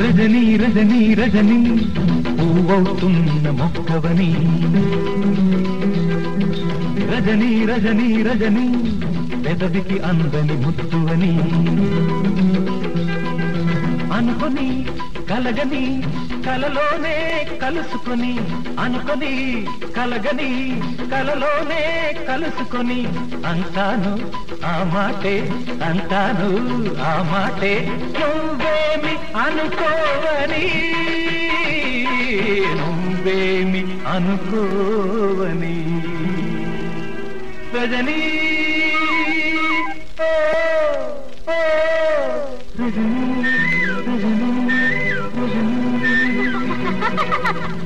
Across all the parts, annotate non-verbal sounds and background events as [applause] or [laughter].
రజనీ రజనీ రజనీ పువ్వవుతున్న మొక్కవని. రజనీ రజనీ రజనీ పెదవికి అందని ముత్తువని. అనుకొని కలగని కలలోనే కలుసుకొని అనుకొని కలగని కలలోనే కలుసుకొని అంటాను ఆ మాటే అంటాను ఆ మాటే. నువ్వేమి అనుకోవని నువ్వేమి అనుకోవని. రజనీ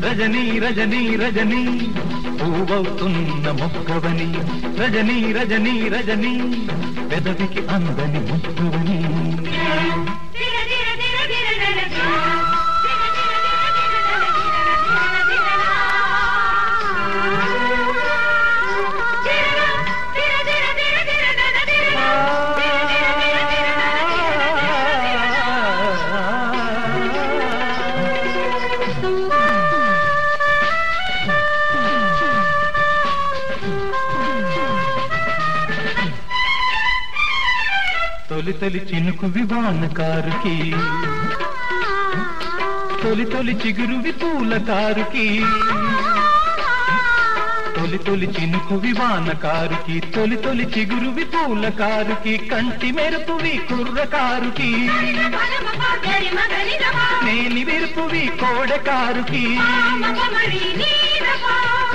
రజనీ రజనీ రజనీ పువ్వవుతున్న మొక్కవని. రజనీ రజనీ రజనీ పెదవికి అందని ముక్కువని. తొలి తొలి చినుకు వివాన కారుకి. తొలి తొలి చిగురు పూల తొలి తొలి చినుకు వివాన కారుకి. తొలి తొలి చిగురు పూల కారుకి. కంటి మెరుపువి కుర్ర కారుకి. నేని వెరుపువి కోడ కారుకి.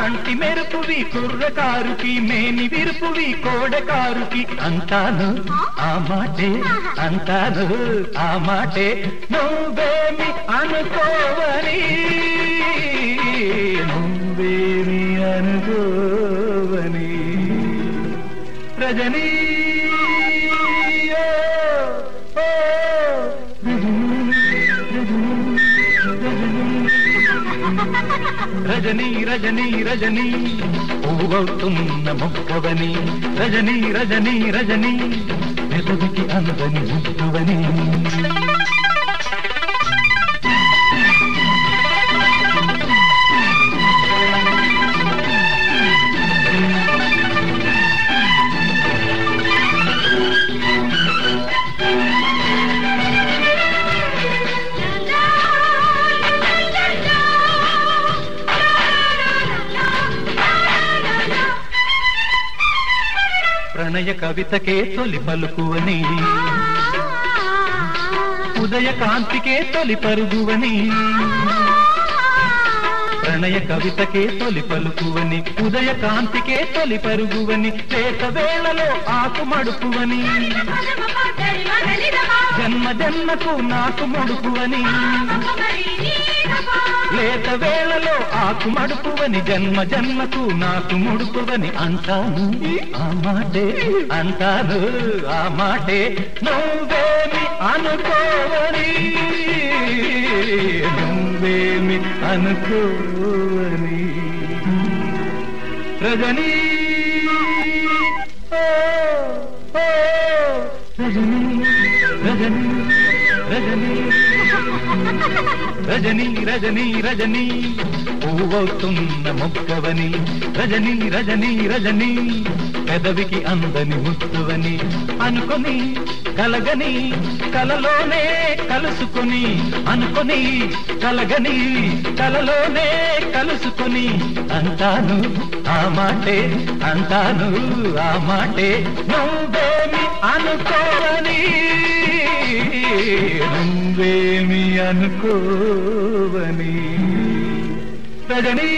కంటి మెరుపువి కుర్రకారుకి మేని విరుపువి కోడకారుకి. అంతాను ఆ మాటే అంతాను ఆ మాటే నువ్వేమి అనుకోవని. నువ్వేమి అనుకోవని. రజనీ రజనీ రజనీ రజనీ. పువ్వవుతున్న మొక్కవని. రజనీ రజనీ రజనీ. పెదవికి అందని ముట్టువని. ప్రణయ కవితకే తొలి పలుకువని. ఉదయ కాంతికే తొలి పరుగువని. ప్రణయ కవితకే తొలి పలుకువని. ఉదయ కాంతికే తొలి పరుగువని. లేత ఆకు మడుపువని. జన్మ జన్మకు నాకు మడుపువని. లేత వేళలో ఆకు మడుపువని జన్మ జన్మకు నాకు ముడుపువని అంటాను. ఆ మాటే అంటాను ఆ మాటే నువ్వేమి అనుకోవని. నువ్వేమి అనుకోవని. రజనీ రజనీ రజనీ రజనీ. [laughs] రజనీ రజనీ రజనీ. పువ్వవుతున్న మొక్కవని. రజనీ రజనీ రజనీ. పెదవికి అందని ముత్తువని అనుకొని కలగని కలలోనే కలుసుకొని. అనుకొని కలగని కలలోనే కలుసుకొని. అంటాను ఆ మాటే అంటాను ఆ మాటే. నువ్వేమి అనుకోవని నువ్వేమి అనుకోవని రజనీ